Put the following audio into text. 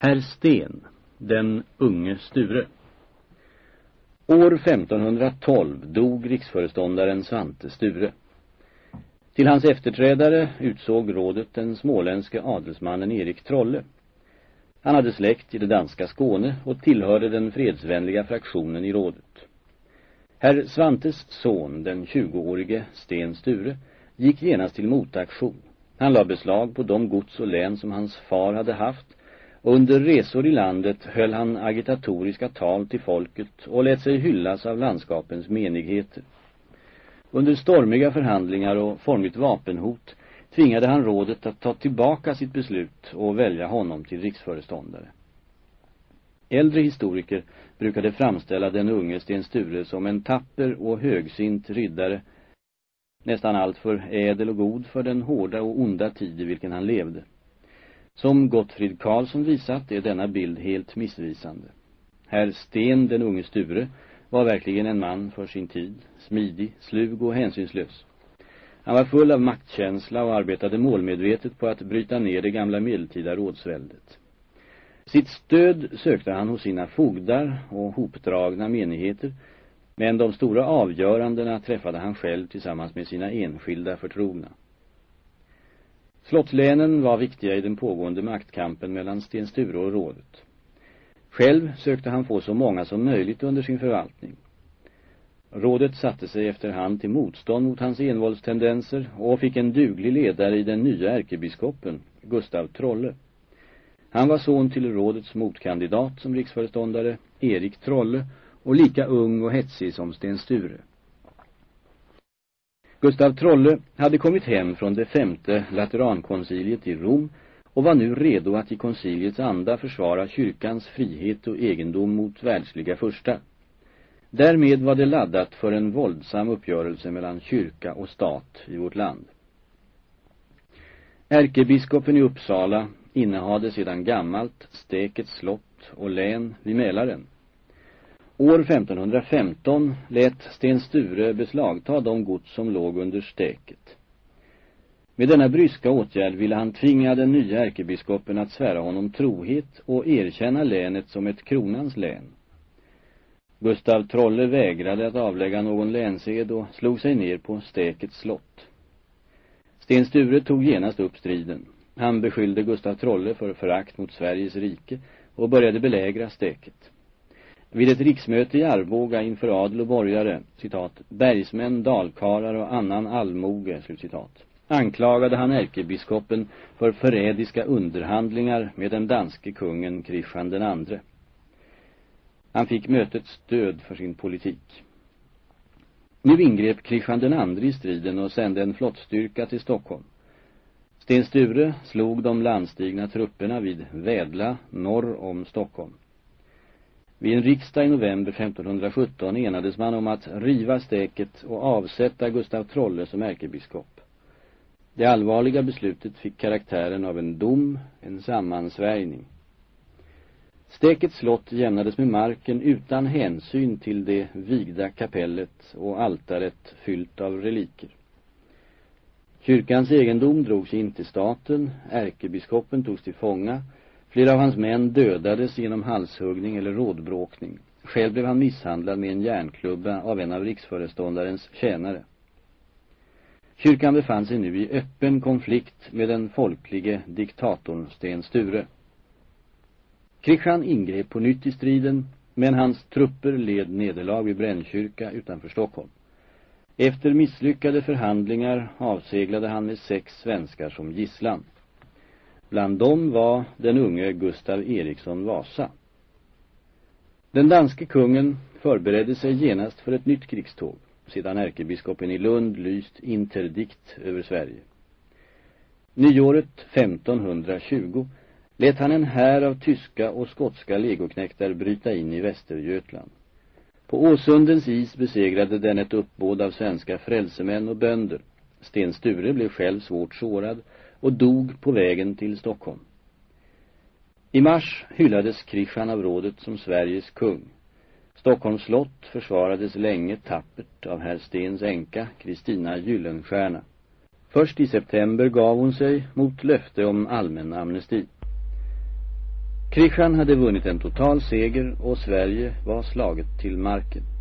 Herr Sten, den unge Sture. År 1512 dog riksföreståndaren Svante Sture. Till hans efterträdare utsåg rådet den småländske adelsmannen Erik Trolle. Han hade släkt i det danska Skåne och tillhörde den fredsvänliga fraktionen i rådet. Herr Svantes son, den 20-årige Sten Sture, gick genast till motaktion. Han la beslag på de gods och län som hans far hade haft under resor i landet höll han agitatoriska tal till folket och lät sig hyllas av landskapens menigheter. Under stormiga förhandlingar och formligt vapenhot tvingade han rådet att ta tillbaka sitt beslut och välja honom till riksföreståndare. Äldre historiker brukade framställa den unge Sten Sture som en tapper och högsint riddare, nästan allt för ädel och god för den hårda och onda tid i vilken han levde. Som Gottfrid Karlsson visat är denna bild helt missvisande. Herr Sten, den unge Sture, var verkligen en man för sin tid, smidig, slug och hänsynslös. Han var full av maktkänsla och arbetade målmedvetet på att bryta ner det gamla medeltida rådsväldet. Sitt stöd sökte han hos sina fogdar och hopdragna menigheter, men de stora avgörandena träffade han själv tillsammans med sina enskilda förtrogna. Slottslänen var viktiga i den pågående maktkampen mellan Sten Sture och rådet. Själv sökte han få så många som möjligt under sin förvaltning. Rådet satte sig efterhand till motstånd mot hans envåldstendenser och fick en duglig ledare i den nya ärkebiskopen, Gustav Trolle. Han var son till rådets motkandidat som riksföreståndare, Erik Trolle, och lika ung och hetsig som Sten Sture. Gustav Trolle hade kommit hem från det femte Laterankonciliet i Rom och var nu redo att i konciliets anda försvara kyrkans frihet och egendom mot världsliga första. Därmed var det laddat för en våldsam uppgörelse mellan kyrka och stat i vårt land. Ärkebiskopen i Uppsala innehade sedan gammalt Stekets slott och län vid Mälaren. År 1515 lät Sten Sture beslagta de gods som låg under stäket. Med denna bryska åtgärd ville han tvinga den nya ärkebiskopen att svära honom trohet och erkänna länet som ett kronans län. Gustav Trolle vägrade att avlägga någon länsed och slog sig ner på stäkets slott. Sten Sture tog genast upp striden. Han beskyllde Gustav Trolle för förakt mot Sveriges rike och började belägra stäket. Vid ett riksmöte i Arboga inför adel och borgare, citat, bergsmän, dalkarar och annan allmoge, slutcitat, anklagade han ärkebiskopen för förrädiska underhandlingar med den danske kungen Kristian den andre. Han fick mötets stöd för sin politik. Nu ingrep Kristian den andre i striden och sände en flottstyrka till Stockholm. Sten Sture slog de landstigna trupperna vid Vädla norr om Stockholm. Vid en riksdag i november 1517 enades man om att riva stäket och avsätta Gustav Trolle som ärkebiskop. Det allvarliga beslutet fick karaktären av en dom, en sammansvärjning. Stekets slott jämnades med marken utan hänsyn till det vigda kapellet och altaret fyllt av reliker. Kyrkans egendom drogs in till staten, ärkebiskopen togs till fånga Flera av hans män dödades genom halshuggning eller rådbråkning. Själv blev han misshandlad med en järnklubba av en av riksföreståndarens tjänare. Kyrkan befann sig nu i öppen konflikt med den folklige diktatorn Sten Sture. Kristian ingrep på nytt i striden, men hans trupper led nederlag vid Brännkyrka utanför Stockholm. Efter misslyckade förhandlingar avseglade han med sex svenskar som gisslan. Bland dem var den unge Gustav Eriksson Vasa. Den danske kungen förberedde sig genast för ett nytt krigståg sedan ärkebiskopen i Lund lyst interdikt över Sverige. Nyåret 1520 lät han en här av tyska och skotska legoknäktar bryta in i Västergötland. På Åsundens is besegrade den ett uppbåd av svenska frälsemän och bönder. Sten Sture blev själv svårt sårad och dog på vägen till Stockholm. I mars hyllades Kristian av rådet som Sveriges kung. Stockholms slott försvarades länge tappert av herr Stens änka, Kristina Gyllenstierna. Först i september gav hon sig mot löfte om allmän amnesti. Kristian hade vunnit en total seger och Sverige var slaget till marken.